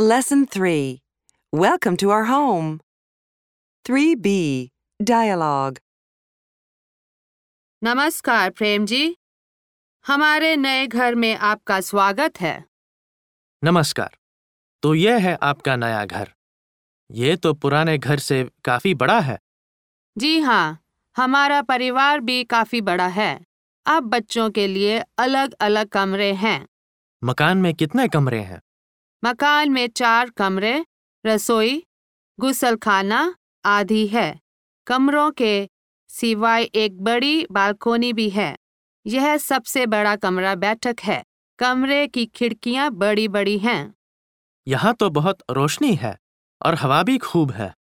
Lesson 3 Welcome to our home. 3B Dialogue. नमस्कार प्रेम जी हमारे नए घर में आपका स्वागत है। नमस्कार। तो यह है आपका नया घर। ये तो पुराने घर से काफ़ी बड़ा है। जी हाँ हमारा परिवार भी काफ़ी बड़ा है। अब बच्चों के लिए अलग अलग कमरे हैं। मकान में कितने कमरे हैं? मकान में चार कमरे रसोई गुसलखाना आदि है। कमरों के सिवाय एक बड़ी बालकोनी भी है। यह सबसे बड़ा कमरा बैठक है। कमरे की खिड़कियाँ बड़ी बड़ी हैं। यहाँ तो बहुत रोशनी है और हवा भी खूब है।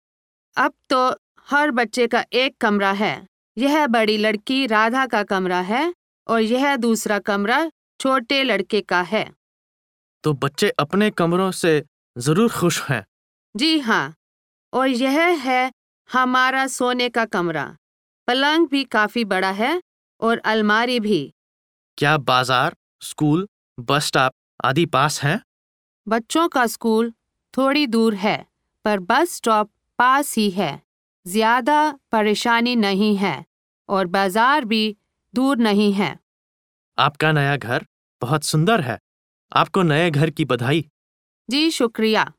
अब तो हर बच्चे का एक कमरा है। यह बड़ी लड़की राधा का कमरा है और यह दूसरा कमरा छोटे लड़के का है। तो बच्चे अपने कमरों से ज़रूर खुश हैं। जी हाँ और यह है हमारा सोने का कमरा। पलंग भी काफ़ी बड़ा है और अलमारी भी। क्या बाज़ार स्कूल बस स्टॉप आदि पास हैं? बच्चों का स्कूल थोड़ी दूर है पर बस स्टॉप पास ही है। ज़्यादा परेशानी नहीं है और बाज़ार भी दूर नहीं है। आपका नया घर बहुत सुंदर है। आपको नए घर की बधाई। जी शुक्रिया।